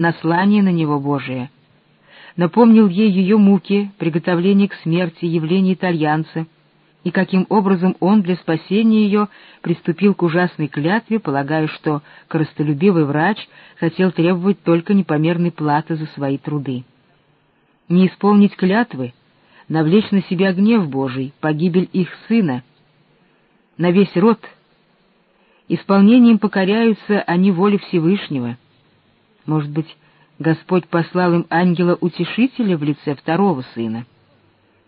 наслание на него Божие. Напомнил ей ее муки, приготовление к смерти, явление итальянца, и каким образом он для спасения ее приступил к ужасной клятве, полагая, что коростолюбивый врач хотел требовать только непомерной платы за свои труды. Не исполнить клятвы, навлечь на себя гнев Божий, погибель их сына, на весь род. Исполнением покоряются они воле Всевышнего. Может быть, Господь послал им ангела-утешителя в лице второго сына.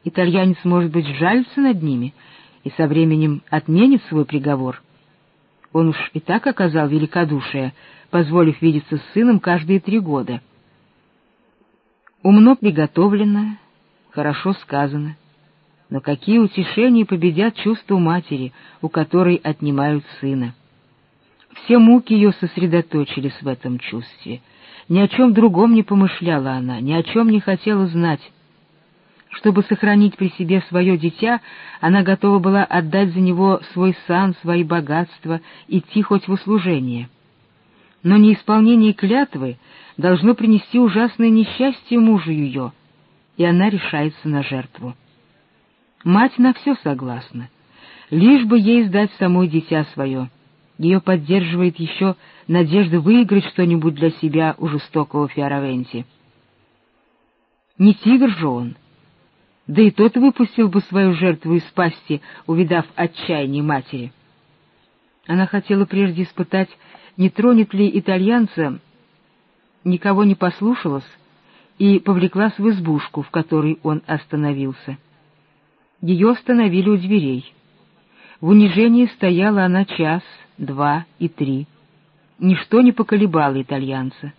Итальянец, может быть, жалится над ними и со временем отменит свой приговор. Он уж и так оказал великодушие, позволив видеться с сыном каждые три года. Умно приготовлено, хорошо сказано. Но какие утешения победят чувства матери, у которой отнимают сына? Все муки ее сосредоточились в этом чувстве. Ни о чем другом не помышляла она, ни о чем не хотела знать. Чтобы сохранить при себе свое дитя, она готова была отдать за него свой сан, свои богатства, идти хоть в услужение. Но неисполнение клятвы должно принести ужасное несчастье мужу ее, и она решается на жертву. Мать на все согласна, лишь бы ей сдать самой дитя свое. Ее поддерживает еще надежда выиграть что-нибудь для себя у жестокого Фиоравенти. Не тигр же он, да и тот выпустил бы свою жертву из пасти, увидав отчаяние матери. Она хотела прежде испытать, не тронет ли итальянца, никого не послушалась и повлеклась в избушку, в которой он остановился. Ее остановили у дверей. В унижении стояла она час, два и три. Ничто не поколебало итальянца.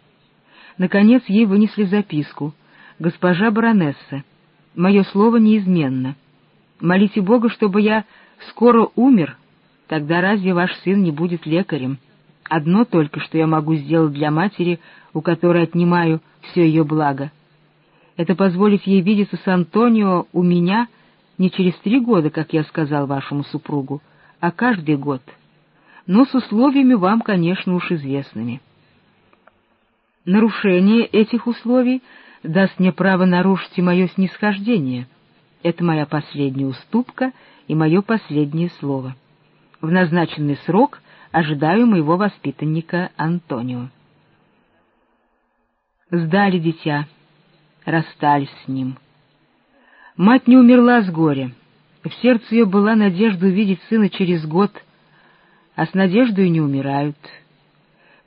Наконец ей вынесли записку. «Госпожа баронесса, мое слово неизменно. Молите Бога, чтобы я скоро умер, тогда разве ваш сын не будет лекарем? Одно только, что я могу сделать для матери, у которой отнимаю все ее благо. Это позволить ей видеться с Антонио у меня не через три года, как я сказал вашему супругу, а каждый год. Но с условиями вам, конечно, уж известными. Нарушение этих условий — даст мне право нарушить и мое снисхождение. Это моя последняя уступка и мое последнее слово. В назначенный срок ожидаю моего воспитанника Антонио. Сдали дитя, расстались с ним. Мать не умерла с горя. В сердце ее была надежда увидеть сына через год, а с надеждой не умирают —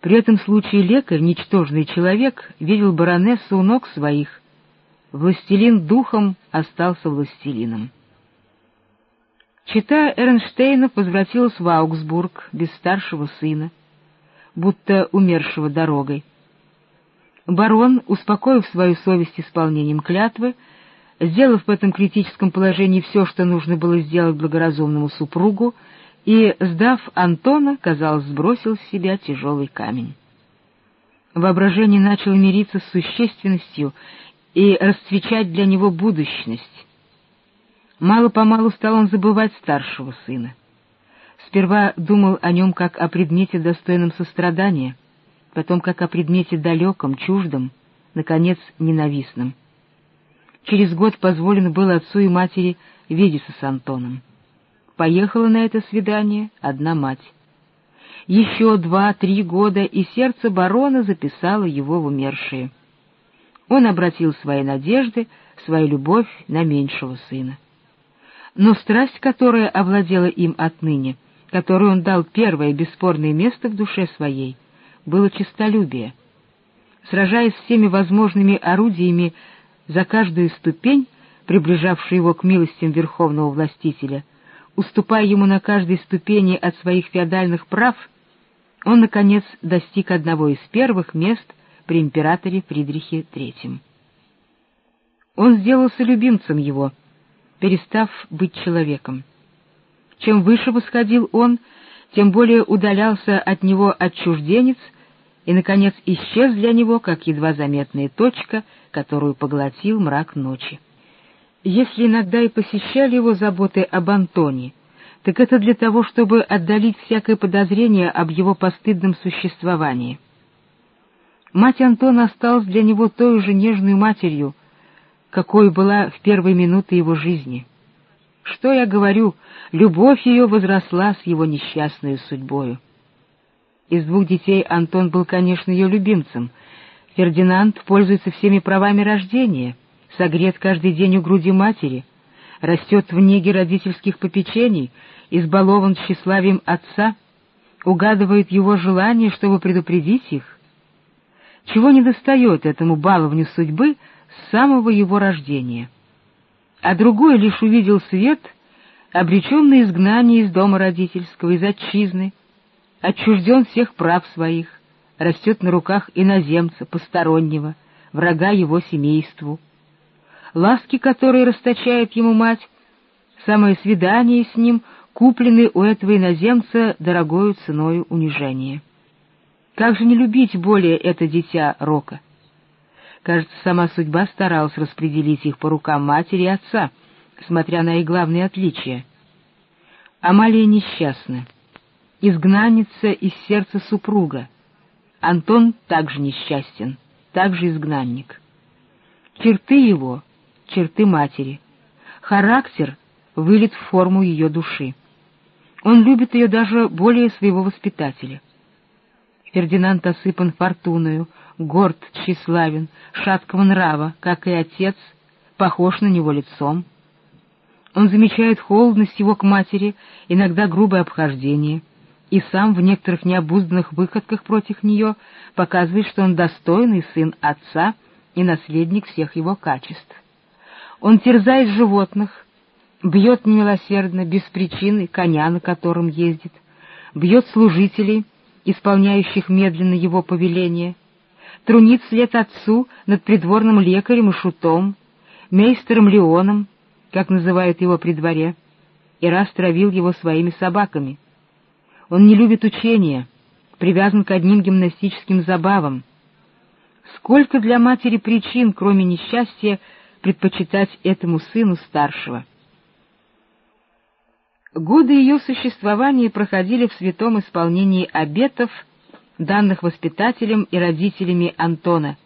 при этом случае лекарь, ничтожный человек, видел баронессу у ног своих. Властелин духом остался властелином. Чита Эрнштейнов возвратилась в Аугсбург без старшего сына, будто умершего дорогой. Барон, успокоив свою совесть исполнением клятвы, сделав в этом критическом положении все, что нужно было сделать благоразумному супругу, и, сдав Антона, казалось, сбросил с себя тяжелый камень. Воображение начало мириться с существенностью и расцвечать для него будущность. Мало-помалу стал он забывать старшего сына. Сперва думал о нем как о предмете, достойном сострадания, потом как о предмете далеком, чуждом, наконец, ненавистном. Через год позволено было отцу и матери видеться с Антоном поехала на это свидание одна мать. Еще два-три года, и сердце барона записало его в умершие. Он обратил свои надежды, свою любовь на меньшего сына. Но страсть, которая овладела им отныне, которой он дал первое бесспорное место в душе своей, было честолюбие. Сражаясь всеми возможными орудиями за каждую ступень, приближавшую его к милостям верховного властителя — уступая ему на каждой ступени от своих феодальных прав, он, наконец, достиг одного из первых мест при императоре Фридрихе III. Он сделался любимцем его, перестав быть человеком. Чем выше восходил он, тем более удалялся от него отчужденец и, наконец, исчез для него, как едва заметная точка, которую поглотил мрак ночи. Если иногда и посещали его заботы об Антоне, так это для того, чтобы отдалить всякое подозрение об его постыдном существовании. Мать Антона осталась для него той же нежной матерью, какой была в первые минуты его жизни. Что я говорю, любовь ее возросла с его несчастной судьбою. Из двух детей Антон был, конечно, ее любимцем. Фердинанд пользуется всеми правами рождения, согрет каждый день у груди матери, растет в неге родительских попечений, избалован тщеславием отца, угадывает его желание, чтобы предупредить их. Чего недостает этому баловню судьбы с самого его рождения? а другой лишь увидел свет, обреченный изгнание из дома родительского, из отчизны, отчужден всех прав своих, растет на руках иноземца, постороннего, врага его семейству. Ласки, которые расточает ему мать, самое свидание с ним куплены у этого иноземца дорогою ценою унижения. Как же не любить более это дитя Рока? Кажется, сама судьба старалась распределить их по рукам матери и отца, смотря на их главные отличия. Амалия несчастна, изгнанница из сердца супруга. Антон также несчастен, также изгнанник. Черты его — черты матери. Характер вылит в форму ее души. Он любит ее даже более своего воспитателя. Фердинанд осыпан фортуною, горд, тщеславен, шаткого нрава, как и отец, похож на него лицом. Он замечает холодность его к матери, иногда грубое обхождение, и сам в некоторых необузданных выходках против нее показывает, что он достойный сын отца и наследник всех его качеств. Он терзает животных, бьет немилосердно, без причины, коня, на котором ездит, бьет служителей, исполняющих медленно его повеление — трунит след отцу над придворным лекарем и шутом, мейстером Леоном, как называют его при дворе, и раз травил его своими собаками. Он не любит учения, привязан к одним гимнастическим забавам. Сколько для матери причин, кроме несчастья, предпочитать этому сыну старшего. Годы ее существования проходили в святом исполнении обетов данных воспитателем и родителями Антона,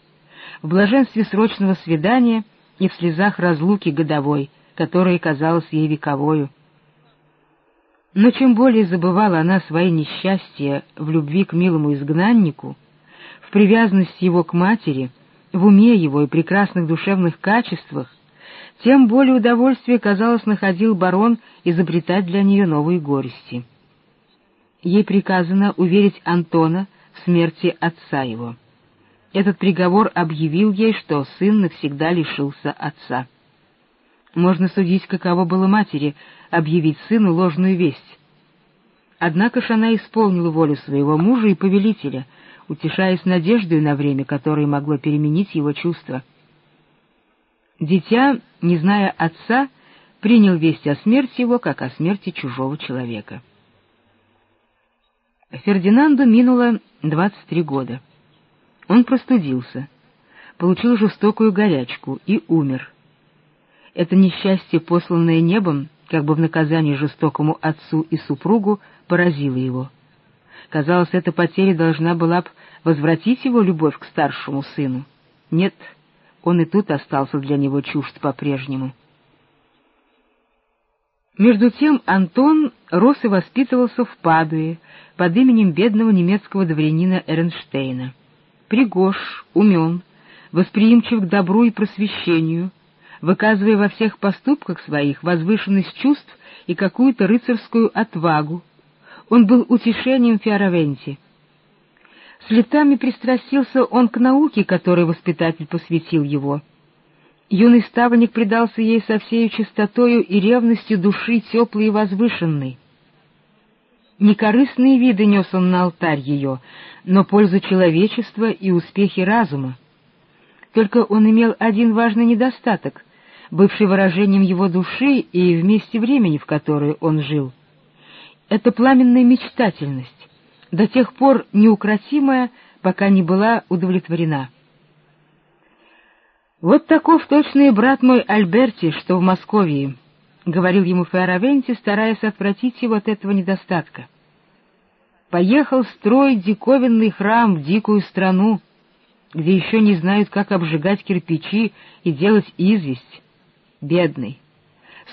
в блаженстве срочного свидания и в слезах разлуки годовой, которая казалась ей вековою. Но чем более забывала она свои несчастья в любви к милому изгнаннику, в привязанности его к матери, в уме его и прекрасных душевных качествах, тем более удовольствие, казалось, находил барон изобретать для нее новые горести. Ей приказано уверить Антона, смерти отца его. Этот приговор объявил ей, что сын навсегда лишился отца. Можно судить, каково было матери объявить сыну ложную весть. Однако ж она исполнила волю своего мужа и повелителя, утешаясь надеждой на время, которое могло переменить его чувства. Дитя, не зная отца, принял весть о смерти его, как о смерти чужого человека. Фердинанду минуло 23 года. Он простудился, получил жестокую горячку и умер. Это несчастье, посланное небом, как бы в наказание жестокому отцу и супругу, поразило его. Казалось, эта потеря должна была бы возвратить его любовь к старшему сыну. Нет, он и тут остался для него чужд по-прежнему. Между тем Антон рос и воспитывался в Падуе под именем бедного немецкого дворянина Эрнштейна. Пригож, умен, восприимчив к добру и просвещению, выказывая во всех поступках своих возвышенность чувств и какую-то рыцарскую отвагу. Он был утешением Фиоравенти. С летами пристрастился он к науке, которой воспитатель посвятил его — юный ставленник предался ей со всею чистотою и ревностью души теплой и возвышенной. Некорыстные виды нес он на алтарь ее, но пользу человечества и успехи разума. Только он имел один важный недостаток, бывший выражением его души и вместе времени, в которое он жил. Это пламенная мечтательность, до тех пор неукротимая, пока не была удовлетворена. «Вот таков точный брат мой Альберти, что в Москве», — говорил ему Феоравенти, стараясь отвратить его от этого недостатка. «Поехал строить диковинный храм в дикую страну, где еще не знают, как обжигать кирпичи и делать известь. Бедный.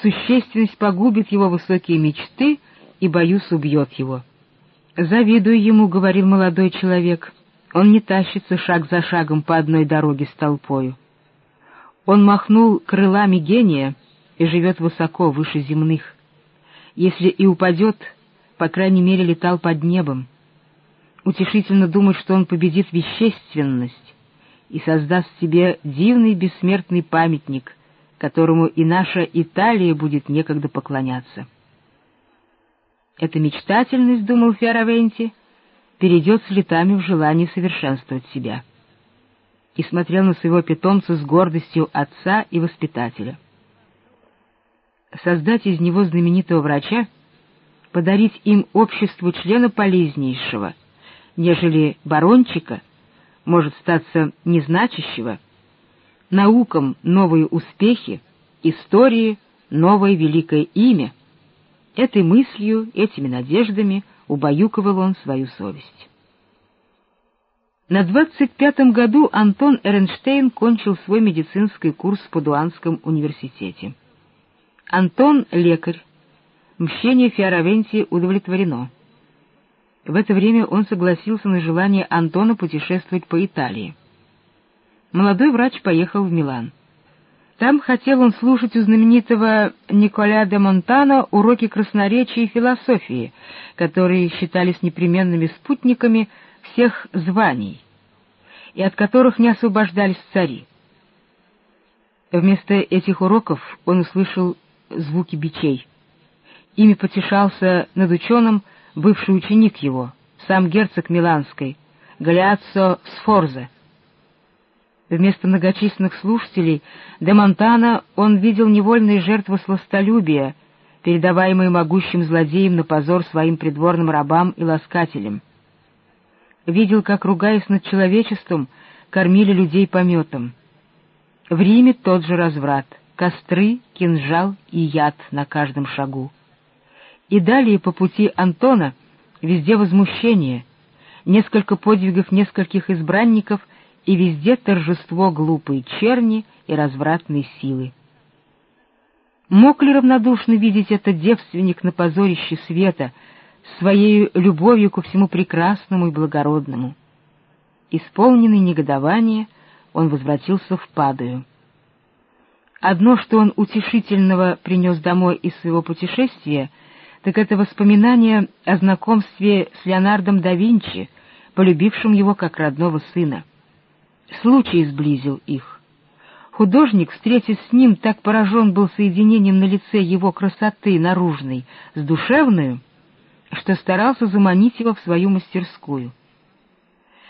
Существенность погубит его высокие мечты и, боюсь, убьет его. «Завидую ему», — говорил молодой человек. «Он не тащится шаг за шагом по одной дороге с толпою. Он махнул крылами гения и живет высоко, выше земных. Если и упадет, по крайней мере, летал под небом. Утешительно думать, что он победит вещественность и создаст себе дивный бессмертный памятник, которому и наша Италия будет некогда поклоняться. Эта мечтательность, думал Фиоравенти, перейдет с летами в желание совершенствовать себя. И смотрел на своего питомца с гордостью отца и воспитателя. Создать из него знаменитого врача, подарить им обществу члена полезнейшего, нежели барончика, может статься незначащего, наукам новые успехи, истории новое великое имя, Этой мыслью, этими надеждами убаюковал он свою совесть. На двадцать пятом году Антон Эрнштейн кончил свой медицинский курс в Падуанском университете. Антон — лекарь. Мщение Фиоравенти удовлетворено. В это время он согласился на желание Антона путешествовать по Италии. Молодой врач поехал в Милан. Там хотел он слушать у знаменитого Николя де Монтана уроки красноречия и философии, которые считались непременными спутниками всех званий, и от которых не освобождались цари. Вместо этих уроков он услышал звуки бичей. Ими потешался над ученым бывший ученик его, сам герцог Миланской, Галиаццо Сфорзе, Вместо многочисленных слушателей де Монтана он видел невольные жертвы сластолюбия, передаваемые могущим злодеям на позор своим придворным рабам и ласкателям. Видел, как, ругаясь над человечеством, кормили людей пометом. В Риме тот же разврат — костры, кинжал и яд на каждом шагу. И далее по пути Антона везде возмущение, несколько подвигов нескольких избранников — и везде торжество глупой черни и развратной силы. Мог ли равнодушно видеть этот девственник на позорище света, своей любовью ко всему прекрасному и благородному? Исполненный негодования, он возвратился в Падую. Одно, что он утешительного принес домой из своего путешествия, так это воспоминание о знакомстве с Леонардом да Винчи, полюбившим его как родного сына. Случай сблизил их. Художник, встретясь с ним, так поражен был соединением на лице его красоты наружной с душевной, что старался заманить его в свою мастерскую.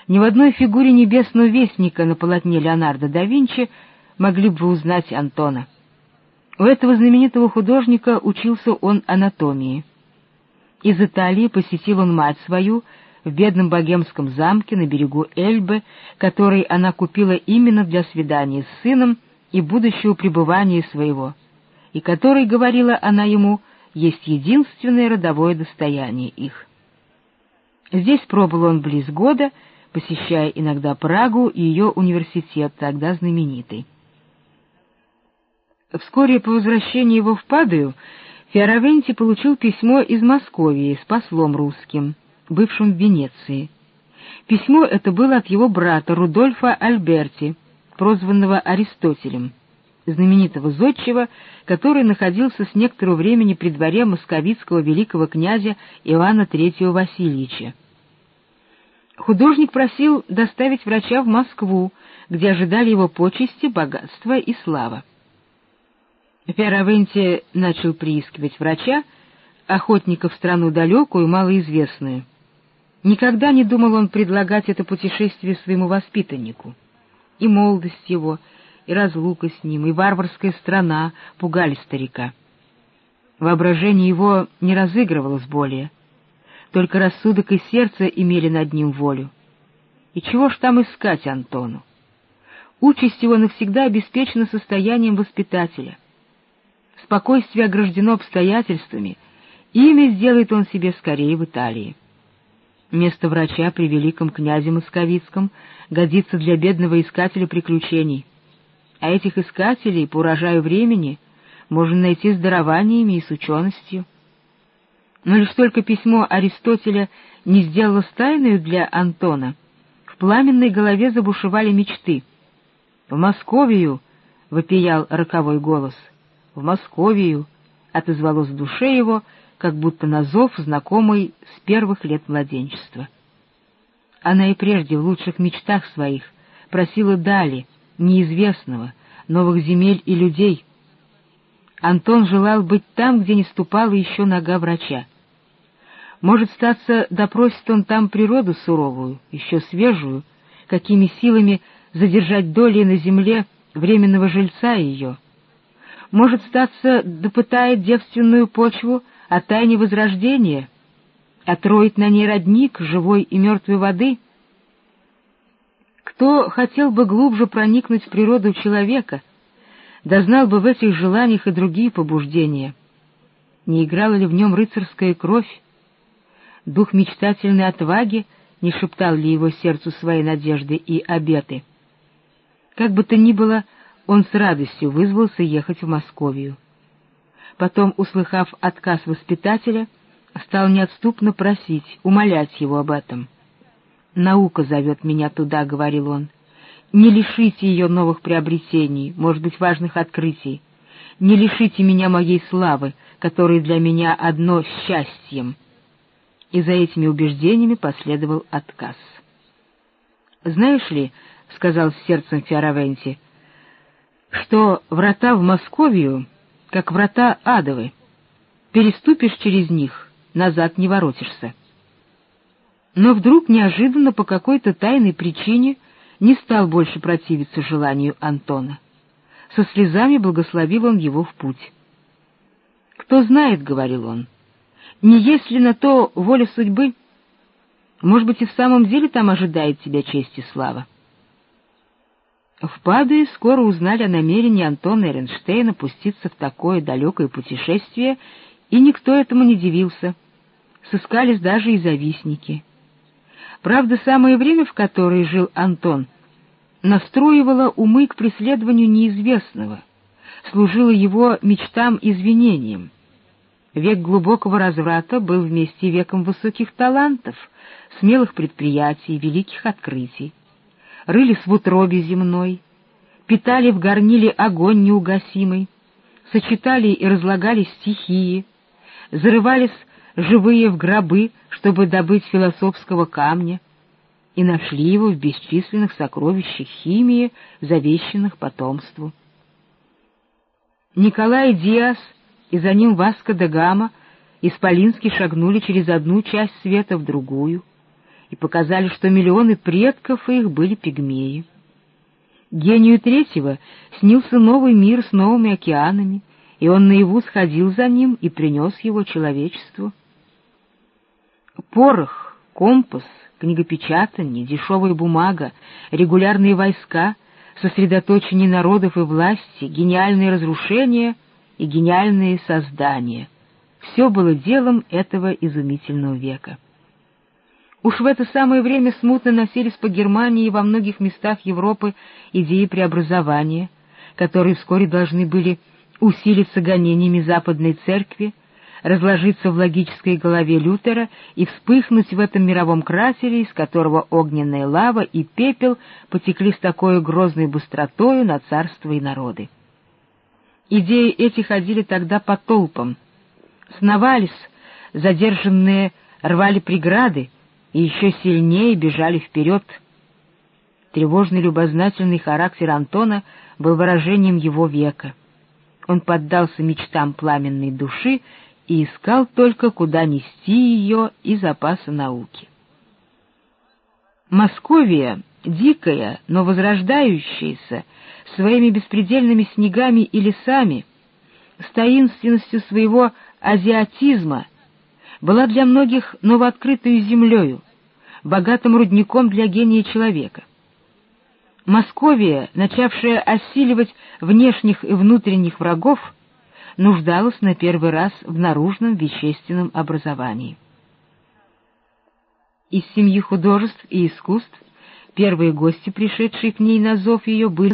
Ни в одной фигуре небесного вестника на полотне Леонардо да Винчи могли бы узнать Антона. У этого знаменитого художника учился он анатомии. Из Италии посетил он мать свою, в бедном богемском замке на берегу Эльбы, который она купила именно для свидания с сыном и будущего пребывания своего, и который, говорила она ему, есть единственное родовое достояние их. Здесь пробыл он близ года, посещая иногда Прагу и ее университет, тогда знаменитый. Вскоре по возвращении его в Падую Фиоравенти получил письмо из Московии с послом русским — бывшим в Венеции. Письмо это было от его брата Рудольфа Альберти, прозванного Аристотелем, знаменитого зодчего, который находился с некоторого времени при дворе московицкого великого князя Иоанна III Васильевича. Художник просил доставить врача в Москву, где ожидали его почести, богатство и слава. Фиоравенти начал приискивать врача, охотника в страну далекую, малоизвестную — Никогда не думал он предлагать это путешествие своему воспитаннику. И молодость его, и разлука с ним, и варварская страна пугали старика. Воображение его не разыгрывалось более. Только рассудок и сердце имели над ним волю. И чего ж там искать Антону? Участь его навсегда обеспечена состоянием воспитателя. Спокойствие ограждено обстоятельствами, и имя сделает он себе скорее в Италии. Место врача при великом князе Московицком годится для бедного искателя приключений. А этих искателей по урожаю времени можно найти с дарованиями и с ученостью. Но лишь только письмо Аристотеля не сделало тайною для Антона, в пламенной голове забушевали мечты. «В Московию!» — вопиял роковой голос. «В Московию!» — отозвалось в душе его — как будто на зов, знакомый с первых лет младенчества. Она и прежде в лучших мечтах своих просила дали, неизвестного, новых земель и людей. Антон желал быть там, где не ступала еще нога врача. Может, статься, допросит он там природу суровую, еще свежую, какими силами задержать доли на земле временного жильца ее. Может, статься, допытает девственную почву о тайне Возрождения, отроить на ней родник живой и мертвой воды? Кто хотел бы глубже проникнуть в природу человека, дознал бы в этих желаниях и другие побуждения. Не играла ли в нем рыцарская кровь? Дух мечтательной отваги не шептал ли его сердцу свои надежды и обеты? Как бы то ни было, он с радостью вызвался ехать в Московию потом, услыхав отказ воспитателя, стал неотступно просить, умолять его об этом. «Наука зовет меня туда», — говорил он. «Не лишите ее новых приобретений, может быть, важных открытий. Не лишите меня моей славы, которая для меня одно счастьем». И за этими убеждениями последовал отказ. «Знаешь ли, — сказал с сердцем Фиоравенти, — что врата в Московию как врата адовы. Переступишь через них, назад не воротишься. Но вдруг неожиданно по какой-то тайной причине не стал больше противиться желанию Антона. Со слезами благословил он его в путь. «Кто знает, — говорил он, — не есть ли на то воля судьбы? Может быть, и в самом деле там ожидает тебя честь и слава?» В Падуе скоро узнали о намерении Антона Эренштейна пуститься в такое далекое путешествие, и никто этому не дивился. Сыскались даже и завистники. Правда, самое время, в которое жил Антон, настроивало умы к преследованию неизвестного, служило его мечтам извинением. Век глубокого разврата был вместе веком высоких талантов, смелых предприятий, великих открытий рылись в утробе земной, питали в горниле огонь неугасимый, сочетали и разлагали стихии, зарывались живые в гробы, чтобы добыть философского камня, и нашли его в бесчисленных сокровищах химии, завещанных потомству. Николай Диас и за ним Васко де Гама исполински шагнули через одну часть света в другую — и показали, что миллионы предков их были пигмеи. Гению третьего снился новый мир с новыми океанами, и он наяву сходил за ним и принес его человечеству. Порох, компас, книгопечатание, дешевая бумага, регулярные войска, сосредоточение народов и власти, гениальные разрушения и гениальные создания — все было делом этого изумительного века. Уж в это самое время смутно носились по Германии и во многих местах Европы идеи преобразования, которые вскоре должны были усилиться гонениями Западной Церкви, разложиться в логической голове Лютера и вспыхнуть в этом мировом кратере, из которого огненная лава и пепел потекли с такой грозной быстротою на царство и народы. Идеи эти ходили тогда по толпам, сновались, задержанные рвали преграды, и еще сильнее бежали вперед. Тревожный любознательный характер Антона был выражением его века. Он поддался мечтам пламенной души и искал только, куда нести ее и запасы науки. Московия, дикая, но возрождающаяся, своими беспредельными снегами и лесами, с таинственностью своего азиатизма — была для многих новооткрытую землею, богатым рудником для гения человека. Московия, начавшая осиливать внешних и внутренних врагов, нуждалась на первый раз в наружном вещественном образовании. Из семьи художеств и искусств первые гости, пришедшие к ней на зов ее, были